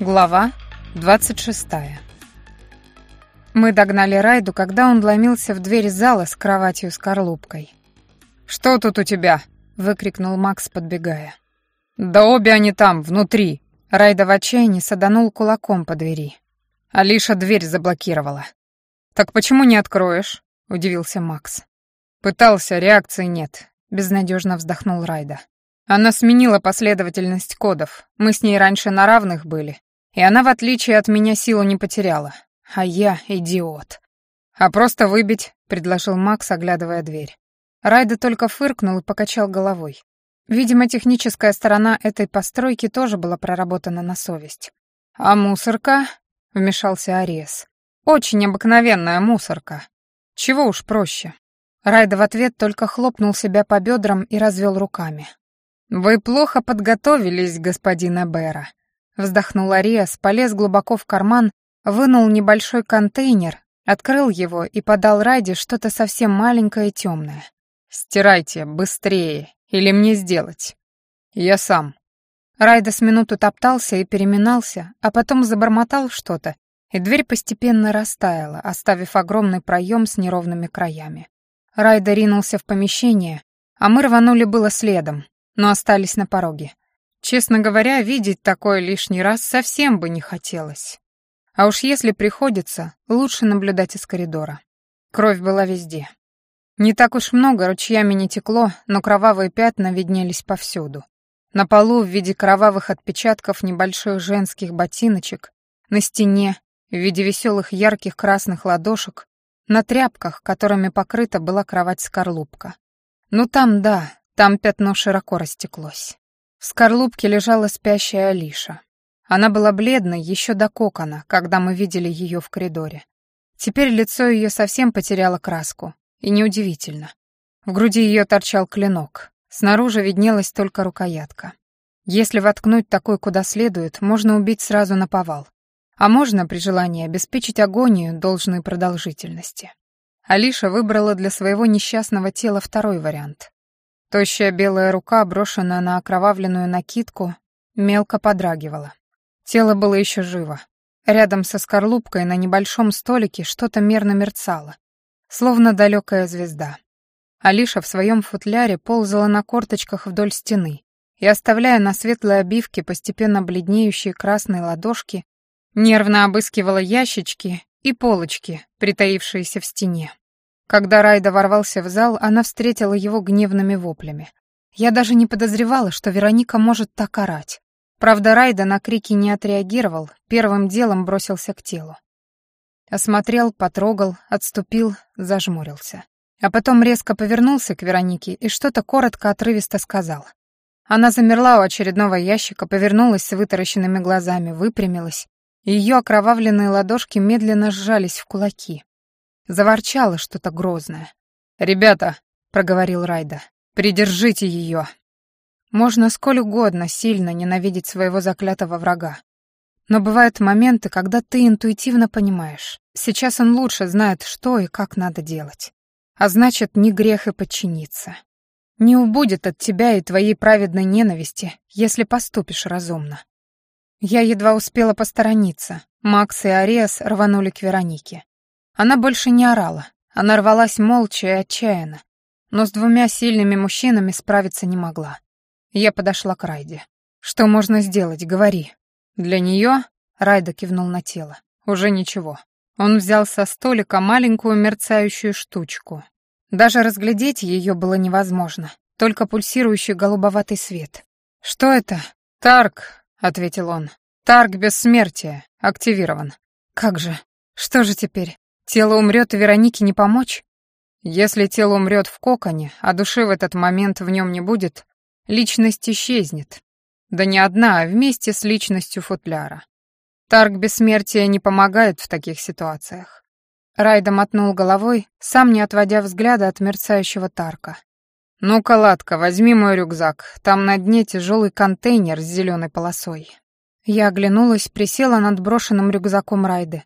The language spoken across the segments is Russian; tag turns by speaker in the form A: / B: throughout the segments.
A: Глава 26. Мы догнали Райду, когда он ломился в дверь зала с кроватью с корлупкой. «Что тут у тебя?» — выкрикнул Макс, подбегая. «Да обе они там, внутри!» Райда в отчаянии саданул кулаком по двери. Алиша дверь заблокировала. «Так почему не откроешь?» — удивился Макс. «Пытался, реакции нет», — безнадежно вздохнул Райда. Она сменила последовательность кодов. Мы с ней раньше на равных были. И она, в отличие от меня, силу не потеряла. А я идиот. «А просто выбить», — предложил Макс, оглядывая дверь. Райда только фыркнул и покачал головой. Видимо, техническая сторона этой постройки тоже была проработана на совесть. «А мусорка?» — вмешался Ариес. «Очень обыкновенная мусорка. Чего уж проще». Райда в ответ только хлопнул себя по бедрам и развел руками. «Вы плохо подготовились, господин Эбера», — вздохнул Ариас, полез глубоко в карман, вынул небольшой контейнер, открыл его и подал Райде что-то совсем маленькое и темное. «Стирайте, быстрее, или мне сделать?» «Я сам». Райда с минуту топтался и переминался, а потом забормотал что-то, и дверь постепенно растаяла, оставив огромный проем с неровными краями. Райда ринулся в помещение, а мы рванули было следом, но остались на пороге. Честно говоря, видеть такое лишний раз совсем бы не хотелось. А уж если приходится, лучше наблюдать из коридора. Кровь была везде. Не так уж много ручьями не текло, но кровавые пятна виднелись повсюду. На полу в виде кровавых отпечатков небольших женских ботиночек, на стене в виде веселых ярких красных ладошек, на тряпках, которыми покрыта была кровать-скорлупка. Ну там, да, там пятно широко растеклось. В скорлупке лежала спящая Алиша. Она была бледной еще до кокона, когда мы видели ее в коридоре. Теперь лицо ее совсем потеряло краску, и неудивительно. В груди ее торчал клинок, снаружи виднелась только рукоятка. Если воткнуть такой куда следует, можно убить сразу на повал. А можно, при желании, обеспечить агонию должной продолжительности. Алиша выбрала для своего несчастного тела второй вариант. Тощая белая рука, брошенная на окровавленную накидку, мелко подрагивала. Тело было еще живо. Рядом со скорлупкой на небольшом столике что-то мерно мерцало, словно далекая звезда. Алиша в своем футляре ползала на корточках вдоль стены и, оставляя на светлой обивке постепенно бледнеющие красные ладошки, нервно обыскивала ящички и полочки, притаившиеся в стене. Когда Райда ворвался в зал, она встретила его гневными воплями. Я даже не подозревала, что Вероника может так орать. Правда, Райда на крики не отреагировал, первым делом бросился к телу. Осмотрел, потрогал, отступил, зажмурился. А потом резко повернулся к Веронике и что-то коротко отрывисто сказал. Она замерла у очередного ящика, повернулась с вытаращенными глазами, выпрямилась, ее окровавленные ладошки медленно сжались в кулаки. Заворчало что-то грозное. «Ребята», — проговорил Райда, — «придержите ее». Можно сколь угодно сильно ненавидеть своего заклятого врага. Но бывают моменты, когда ты интуитивно понимаешь. Сейчас он лучше знает, что и как надо делать. А значит, не грех и подчиниться. Не убудет от тебя и твоей праведной ненависти, если поступишь разумно. Я едва успела посторониться. Макс и Ариас рванули к Веронике. Она больше не орала, она рвалась молча и отчаянно, но с двумя сильными мужчинами справиться не могла. Я подошла к Райде. «Что можно сделать, говори». «Для нее?» — Райда кивнул на тело. «Уже ничего». Он взял со столика маленькую мерцающую штучку. Даже разглядеть ее было невозможно, только пульсирующий голубоватый свет. «Что это?» «Тарк», — ответил он. «Тарк бессмертия. Активирован». «Как же? Что же теперь? Тело умрет, и Веронике не помочь? Если тело умрет в коконе, а души в этот момент в нем не будет, личность исчезнет. Да не одна, а вместе с личностью футляра. Тарг бессмертия не помогает в таких ситуациях. Райда мотнул головой, сам не отводя взгляда от мерцающего Тарка. «Ну-ка, Ладка, возьми мой рюкзак. Там на дне тяжелый контейнер с зеленой полосой». Я оглянулась, присела над брошенным рюкзаком Райды.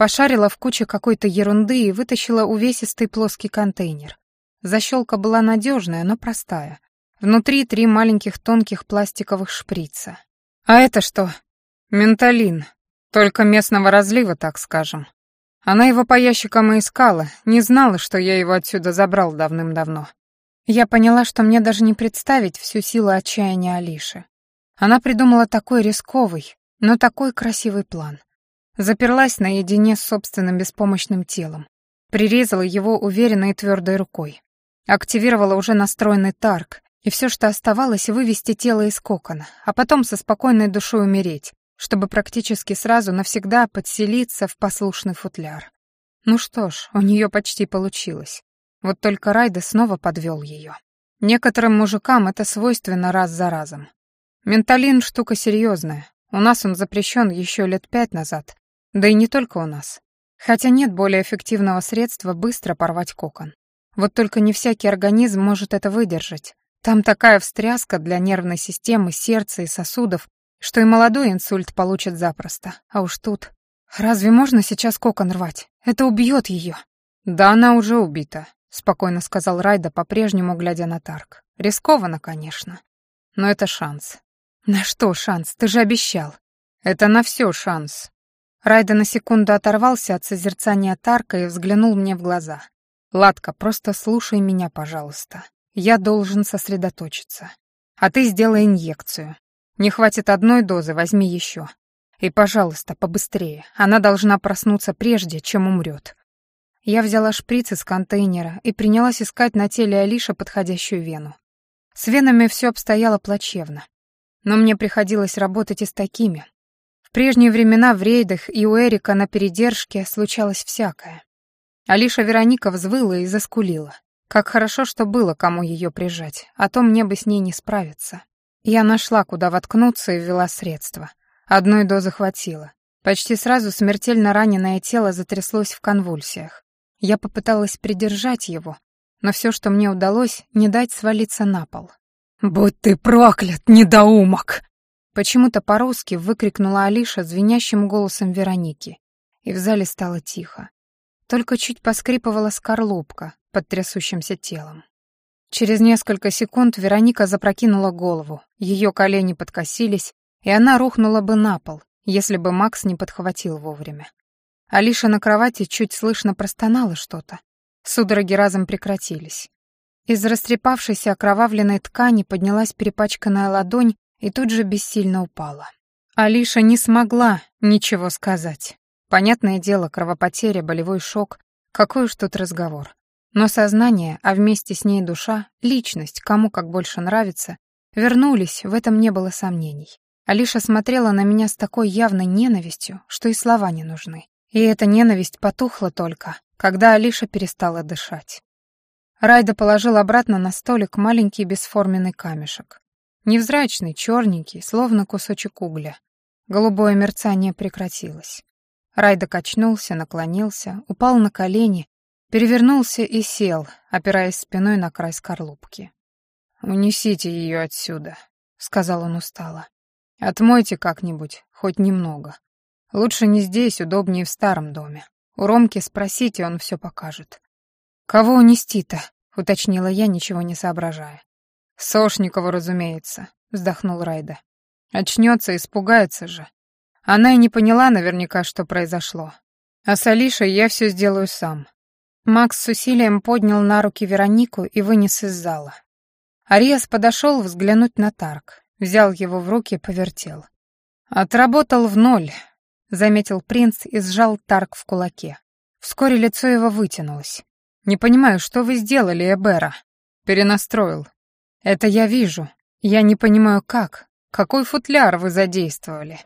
A: Пошарила в куче какой-то ерунды и вытащила увесистый плоский контейнер. Защелка была надежная, но простая. Внутри три маленьких тонких пластиковых шприца. «А это что?» «Менталин. Только местного разлива, так скажем. Она его по ящикам и искала, не знала, что я его отсюда забрал давным-давно. Я поняла, что мне даже не представить всю силу отчаяния Алиши. Она придумала такой рисковый, но такой красивый план. Заперлась наедине с собственным беспомощным телом. Прирезала его уверенной и твердой рукой. Активировала уже настроенный тарк, и все, что оставалось, вывести тело из кокона, а потом со спокойной душой умереть, чтобы практически сразу навсегда подселиться в послушный футляр. Ну что ж, у нее почти получилось. Вот только Райда снова подвел ее. Некоторым мужикам это свойственно раз за разом. Менталин — штука серьезная. У нас он запрещен еще лет пять назад. Да и не только у нас. Хотя нет более эффективного средства быстро порвать кокон. Вот только не всякий организм может это выдержать. Там такая встряска для нервной системы, сердца и сосудов, что и молодой инсульт получит запросто. А уж тут... Разве можно сейчас кокон рвать? Это убьет ее. Да она уже убита. — спокойно сказал Райда, по-прежнему глядя на Тарк. «Рискованно, конечно. Но это шанс». «На что шанс? Ты же обещал». «Это на все шанс». Райда на секунду оторвался от созерцания Тарка и взглянул мне в глаза. «Ладка, просто слушай меня, пожалуйста. Я должен сосредоточиться. А ты сделай инъекцию. Не хватит одной дозы, возьми еще. И, пожалуйста, побыстрее. Она должна проснуться прежде, чем умрет. Я взяла шприц из контейнера и принялась искать на теле Алиша подходящую вену. С венами все обстояло плачевно. Но мне приходилось работать и с такими. В прежние времена в рейдах и у Эрика на передержке случалось всякое. Алиша Вероника взвыла и заскулила. Как хорошо, что было кому ее прижать, а то мне бы с ней не справиться. Я нашла, куда воткнуться и ввела средства. Одной дозы хватило. Почти сразу смертельно раненое тело затряслось в конвульсиях. Я попыталась придержать его, но все, что мне удалось, не дать свалиться на пол. «Будь ты проклят, недоумок!» Почему-то по-русски выкрикнула Алиша звенящим голосом Вероники, и в зале стало тихо. Только чуть поскрипывала скорлупка под трясущимся телом. Через несколько секунд Вероника запрокинула голову, ее колени подкосились, и она рухнула бы на пол, если бы Макс не подхватил вовремя. Алиша на кровати чуть слышно простонала что-то. Судороги разом прекратились. Из растрепавшейся окровавленной ткани поднялась перепачканная ладонь и тут же бессильно упала. Алиша не смогла ничего сказать. Понятное дело, кровопотеря, болевой шок. Какой уж тут разговор. Но сознание, а вместе с ней душа, личность, кому как больше нравится, вернулись, в этом не было сомнений. Алиша смотрела на меня с такой явной ненавистью, что и слова не нужны. И эта ненависть потухла только, когда Алиша перестала дышать. Райда положил обратно на столик маленький бесформенный камешек. Невзрачный, черненький, словно кусочек угля. Голубое мерцание прекратилось. Райда качнулся, наклонился, упал на колени, перевернулся и сел, опираясь спиной на край скорлупки. «Унесите ее отсюда», — сказал он устало. «Отмойте как-нибудь, хоть немного. Лучше не здесь, удобнее в старом доме. У Ромки спросите, он все покажет. «Кого унести-то?» — уточнила я, ничего не соображая. «Сошникову, разумеется», — вздохнул Райда. «Очнется, испугается же. Она и не поняла наверняка, что произошло. А с Алишей я все сделаю сам». Макс с усилием поднял на руки Веронику и вынес из зала. Ариас подошел взглянуть на Тарк, взял его в руки и повертел. Отработал в ноль, — заметил принц и сжал Тарк в кулаке. Вскоре лицо его вытянулось. «Не понимаю, что вы сделали, Эбера?» «Перенастроил». «Это я вижу. Я не понимаю, как. Какой футляр вы задействовали?»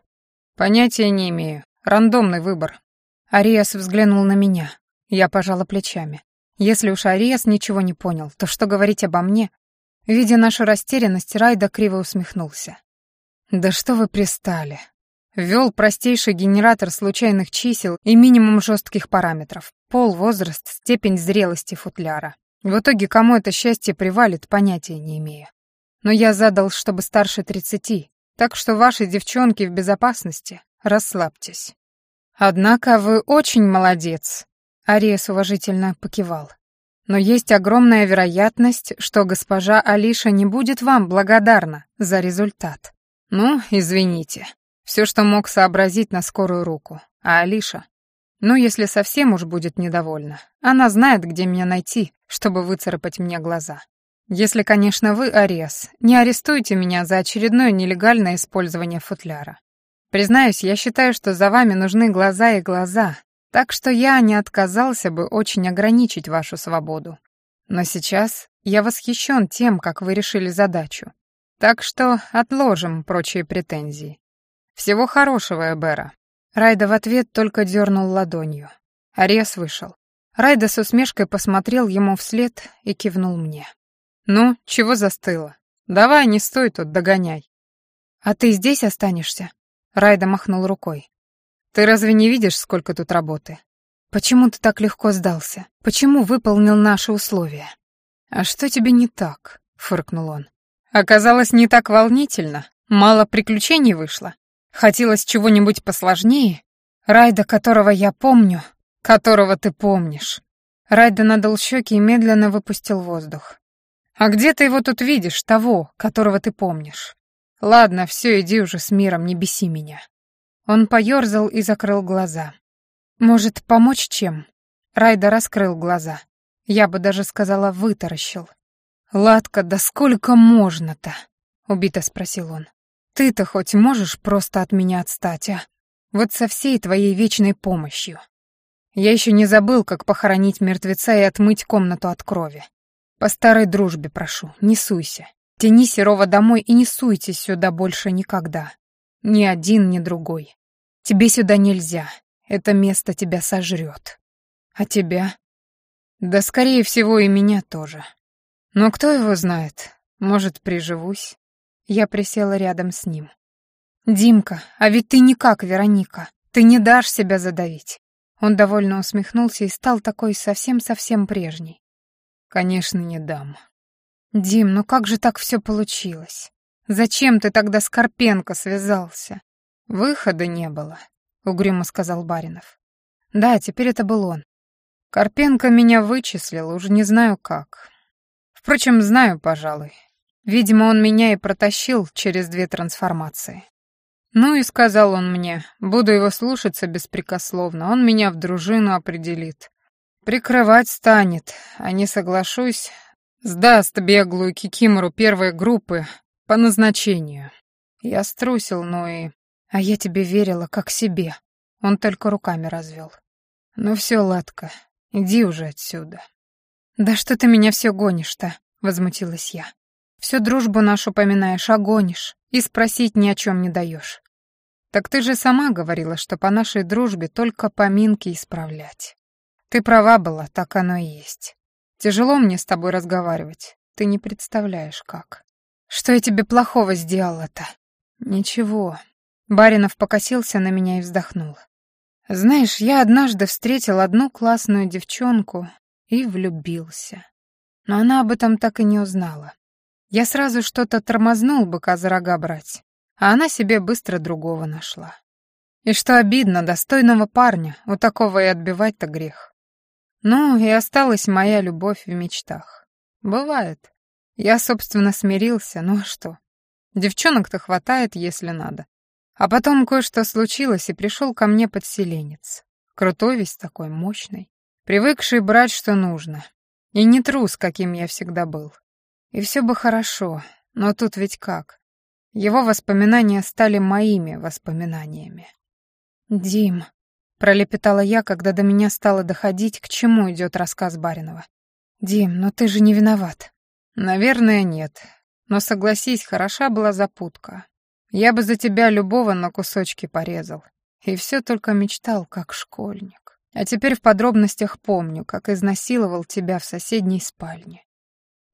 A: «Понятия не имею. Рандомный выбор». Ариас взглянул на меня. Я пожала плечами. Если уж Ариас ничего не понял, то что говорить обо мне? Видя нашу растерянность, Райда криво усмехнулся. «Да что вы пристали? Ввел простейший генератор случайных чисел и минимум жестких параметров. Пол, возраст, степень зрелости футляра. В итоге, кому это счастье привалит, понятия не имею. Но я задал, чтобы старше тридцати, так что ваши девчонки в безопасности. Расслабьтесь. Однако вы очень молодец. Ариес уважительно покивал. Но есть огромная вероятность, что госпожа Алиша не будет вам благодарна за результат. Ну, извините. Все, что мог сообразить на скорую руку. А Алиша? Ну, если совсем уж будет недовольна. Она знает, где меня найти, чтобы выцарапать мне глаза. Если, конечно, вы, Арес, не арестуете меня за очередное нелегальное использование футляра. Признаюсь, я считаю, что за вами нужны глаза и глаза, так что я не отказался бы очень ограничить вашу свободу. Но сейчас я восхищен тем, как вы решили задачу. Так что отложим прочие претензии. Всего хорошего, Эбера. Райда в ответ только дернул ладонью. Арес вышел. Райда с усмешкой посмотрел ему вслед и кивнул мне. «Ну, чего застыло? Давай, не стой тут, догоняй». «А ты здесь останешься?» Райда махнул рукой. «Ты разве не видишь, сколько тут работы? Почему ты так легко сдался? Почему выполнил наши условия?» «А что тебе не так?» — фыркнул он. «Оказалось, не так волнительно. Мало приключений вышло. Хотелось чего-нибудь посложнее. Райда, которого я помню, которого ты помнишь». Райда надул щеки и медленно выпустил воздух. «А где ты его тут видишь, того, которого ты помнишь? Ладно, все, иди уже с миром, не беси меня». Он поерзал и закрыл глаза. «Может, помочь чем?» Райда раскрыл глаза. Я бы даже сказала, вытаращил. «Ладка, да сколько можно-то?» — убито спросил он. «Ты-то хоть можешь просто от меня отстать, а? Вот со всей твоей вечной помощью. Я еще не забыл, как похоронить мертвеца и отмыть комнату от крови. По старой дружбе прошу, не суйся. Тяни Серова домой и не суйтесь сюда больше никогда. Ни один, ни другой. Тебе сюда нельзя. Это место тебя сожрет. А тебя? Да, скорее всего, и меня тоже. Но кто его знает? Может, приживусь? Я присела рядом с ним. «Димка, а ведь ты не как Вероника. Ты не дашь себя задавить». Он довольно усмехнулся и стал такой совсем-совсем прежний. «Конечно, не дам». «Дим, ну как же так все получилось? Зачем ты тогда с Карпенко связался?» «Выхода не было», — угрюмо сказал Баринов. «Да, теперь это был он. Карпенко меня вычислил, уже не знаю как. Впрочем, знаю, пожалуй. Видимо, он меня и протащил через две трансформации. Ну и сказал он мне, буду его слушаться беспрекословно, он меня в дружину определит. Прикрывать станет, а не соглашусь, сдаст беглую кикимору первой группы по назначению. Я струсил, ну и... А я тебе верила, как себе. Он только руками развел. Ну все, Ладка, иди уже отсюда. Да что ты меня все гонишь-то? Возмутилась я. Всю дружбу нашу поминаешь, а гонишь. И спросить ни о чем не даешь. Так ты же сама говорила, что по нашей дружбе только поминки исправлять. Ты права была, так оно и есть. Тяжело мне с тобой разговаривать. Ты не представляешь, как. Что я тебе плохого сделала-то? Ничего, Баринов покосился на меня и вздохнул. Знаешь, я однажды встретил одну классную девчонку и влюбился. Но она об этом так и не узнала. Я сразу что-то тормознул быка за рога брать, а она себе быстро другого нашла. И что обидно, достойного парня, у такого и отбивать-то грех. Ну, и осталась моя любовь в мечтах. Бывает. Я, собственно, смирился, ну а что? Девчонок-то хватает, если надо. А потом кое-что случилось, и пришел ко мне подселенец. Крутой весь такой, мощный. Привыкший брать, что нужно. И не трус, каким я всегда был. И все бы хорошо, но тут ведь как? Его воспоминания стали моими воспоминаниями. «Дим», — пролепетала я, когда до меня стало доходить, к чему идет рассказ Баринова. «Дим, но ты же не виноват». «Наверное, нет. Но согласись, хороша была запутка. Я бы за тебя любого на кусочки порезал. И все только мечтал, как школьник. А теперь в подробностях помню, как изнасиловал тебя в соседней спальне.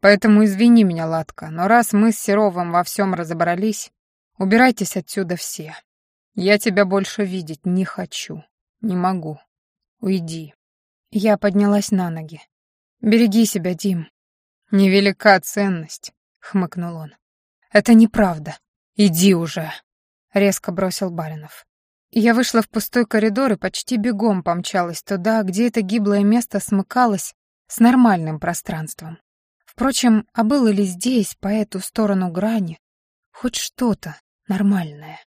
A: Поэтому извини меня, Ладка, но раз мы с Серовым во всем разобрались, убирайтесь отсюда все. Я тебя больше видеть не хочу, не могу. Уйди. Я поднялась на ноги. Береги себя, Дим. Невелика ценность, хмыкнул он. Это неправда. «Иди уже!» — резко бросил Баринов. Я вышла в пустой коридор и почти бегом помчалась туда, где это гиблое место смыкалось с нормальным пространством. Впрочем, а было ли здесь, по эту сторону грани, хоть что-то нормальное?